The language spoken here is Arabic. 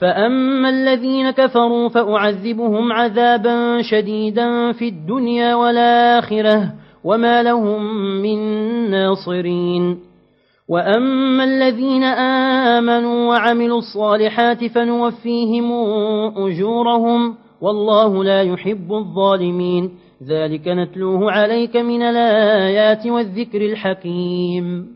فأما الذين كفروا فأعذبهم عذابا شديدا في الدنيا والآخرة وما لهم من ناصرين وأما الذين آمنوا وعملوا الصالحات فنوفيهم أجورهم والله لا يحب الظالمين ذلك نتلوه عليك من الآيات والذكر الحكيم